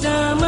summer.